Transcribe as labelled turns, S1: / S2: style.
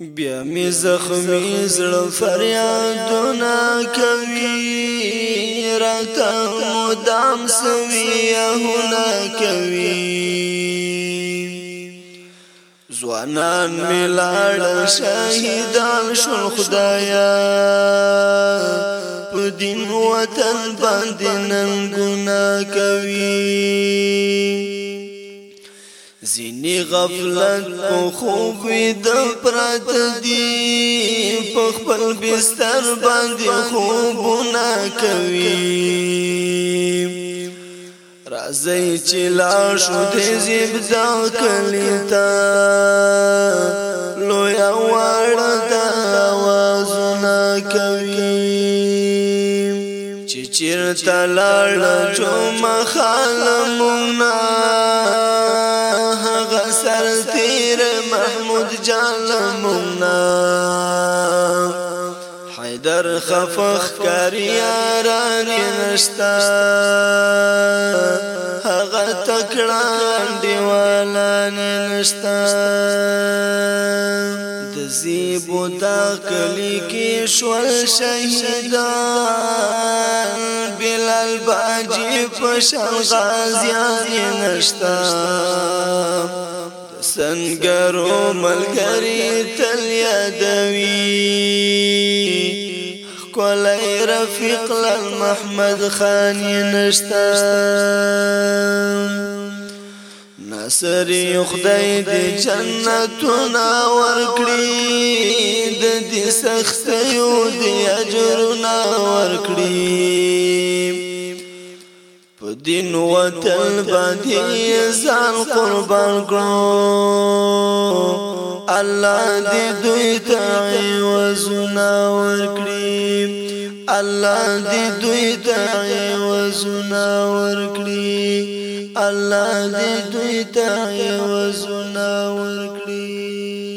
S1: بیا می زخمی زړه فریادونه کوي راته مدام سویهونه کوي ځوانان می لاړ شهیدان شول خدایا په دین وطن باندې نن ګنا کوي زینی غفلت په خوب د پرات دی په خپل بستر باندې خوبونه کوي راځي چې لا شو دې زیب دا کلیتا لو یا وړ دا وازونه کوي چې چیرته لاړ جو مخالمونه د جانمونا حیدر خفخ کریاران نشتا هغه تکړه دیوالان نشتا د زیبو د کلی کې شول شهیدان بلال باجی په شان غازیان نشتا سنگرو ملگری تل یادوی کولای رفیق لال محمد خان نشتا نصر خدای دې جنتونه ورکړي د دې سختیو دې ناور کری په دین وطن باندې ځان قربان کړو الله دې دوی ته وزنا ورکړي الله دې دوی ته وزنا ورکړي الله دې دوی ته وزنا ورکړي